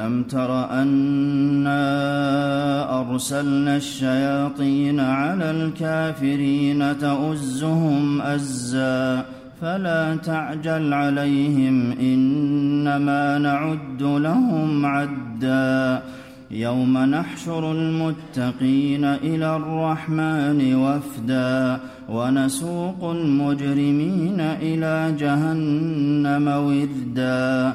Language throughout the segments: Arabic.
ألم تر أنا أرسلنا الشياطين على الكافرين تؤزهم أزا فلا تعجل عليهم إنما نعد لهم عدا يوم نحشر المتقين إلى الرحمن وفدا ونسوق المجرمين إلى جهنم وردا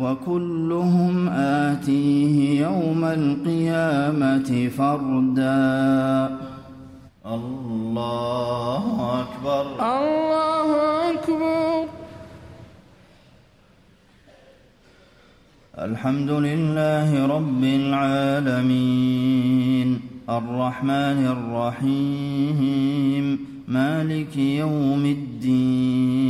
وكلهم آتيه يوم القيامة فردا. الله أكبر. الله أكبر. الحمد لله رب العالمين. الرحمن الرحيم. مالك يوم الدين.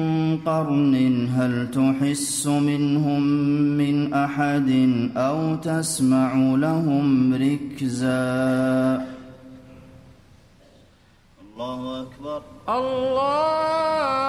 قرن هل تحس منهم من أحد أو تسمع لهم ركزا؟ الله أكبر. الله